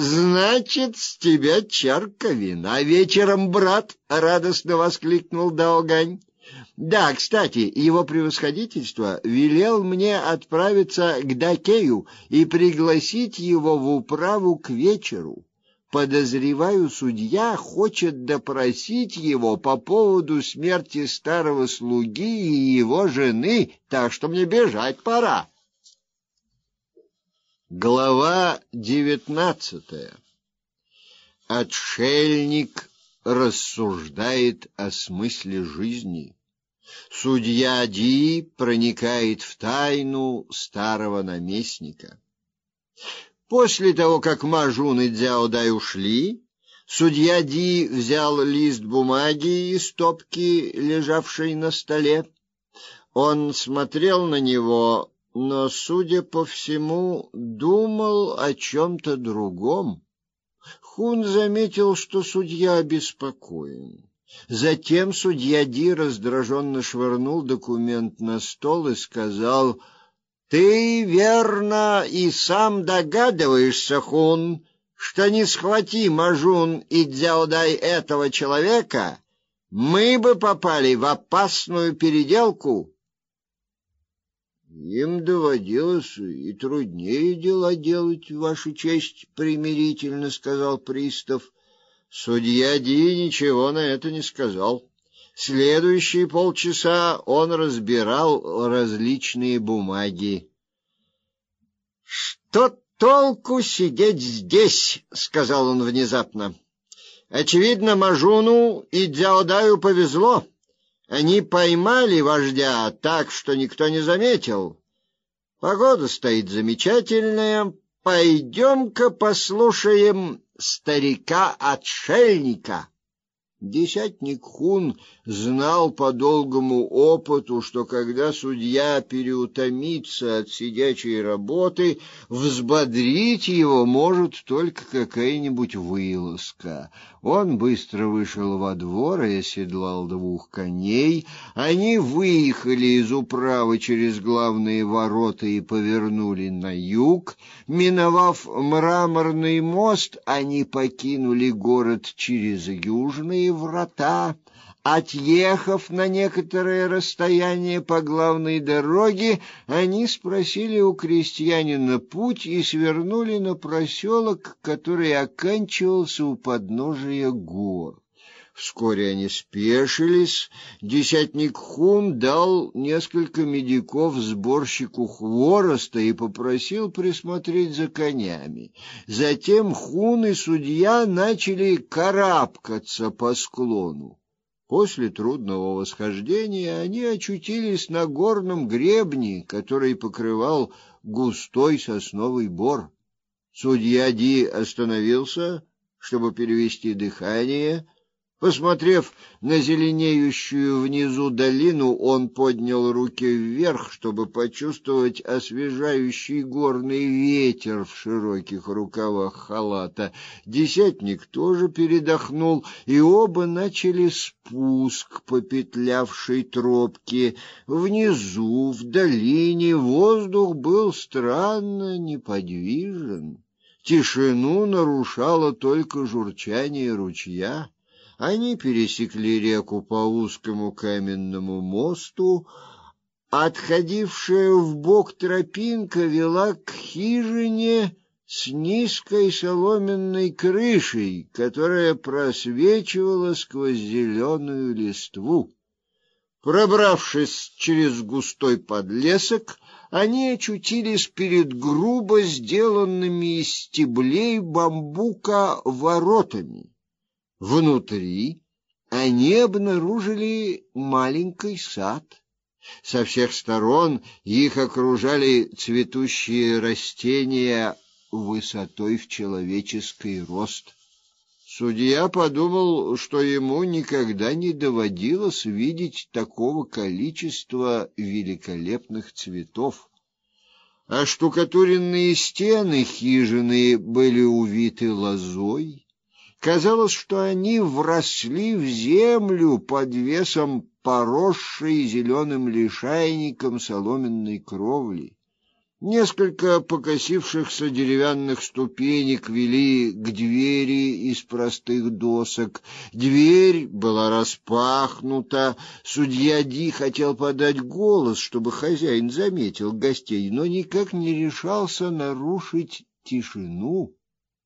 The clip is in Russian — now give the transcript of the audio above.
Значит, с тебя чарка вина вечером, брат, радостно воскликнул Даогань. Да, кстати, его превосходительство велел мне отправиться к Дакею и пригласить его в управу к вечеру. Подозреваю, судья хочет допросить его по поводу смерти старого слуги и его жены, так что мне бежать пора. Глава девятнадцатая. Отшельник рассуждает о смысле жизни. Судья Ди проникает в тайну старого наместника. После того, как Мажун и Дзяо Дай ушли, судья Ди взял лист бумаги из стопки, лежавшей на столе. Он смотрел на него, но, судя по всему, думал о чем то другом. Хун заметил, что судья обеспокоен. Затем судья Ди раздраженно швырнул документ на стол и сказал: "Ты верно и сам догадываешься, Хун, что не схвати Мажун и Дзяодай этого человека, мы бы попали в опасную переделку". Им доводилось и труднее дела делать, ваша честь, примирительно сказал пристав. Судья Ди ничего на это не сказал. Следующие полчаса он разбирал различные бумаги. Что толку сидеть здесь, сказал он внезапно. Очевидно, Мажуну и Дзяодаю повезло. Они поймали вождя так, что никто не заметил. Погода стоит замечательная. Пойдем-ка послушаем старика-отшельника. Десятник Хун знал по долгому опыту, что когда судья переутомится от сидячей работы, взбодрить его может только какая-нибудь вылазка. Он быстро вышел во двор и оседлал двух коней. Они выехали из управы через главные ворота и повернули на юг. Миновав мраморный мост, они покинули город через южные врата. Отъехав на некоторое расстояние по главной дороге, они спросили у крестьянина путь и свернули на проселок, который оканчивался у подножия гор. Вскоре они спешились. Десятник Хун дал несколько медиков сборщику хвороста и попросил присмотреть за конями. Затем Хун и судья начали карабкаться по склону. После трудного восхождения они очутились на горном гребне, который покрывал густой сосновый бор. Судья Ди остановился, чтобы перевести дыхание, Посмотрев на зеленеющую внизу долину, он поднял руки вверх, чтобы почувствовать освежающий горный ветер в широких рукавах халата. Десятник тоже передохнул, и оба начали спуск по петлявшей тропке. Внизу, в долине, воздух был странно неподвижен. Тишину нарушало только журчание ручья. Они пересекли реку по узкому каменному мосту, отходившая в бок тропинка вела к хижине с низкой соломенной крышей, которая просвечивала сквозь зеленую листву. Пробравшись через густой подлесок, они очутились перед грубо сделанными из стеблей бамбука воротами. Внутри они обнаружили маленький сад. Со всех сторон их окружали цветущие растения высотой в человеческий рост. Судья подумал, что ему никогда не доводилось видеть такого количества великолепных цветов. А штукатуренные стены хижины были увиты лозой, Казалось, что они вросли в землю под весом поросшей зеленым лишайником соломенной кровли. Несколько покосившихся деревянных ступенек вели к двери из простых досок. Дверь была распахнута. Судья Ди хотел подать голос, чтобы хозяин заметил гостей, но никак не решался нарушить тишину.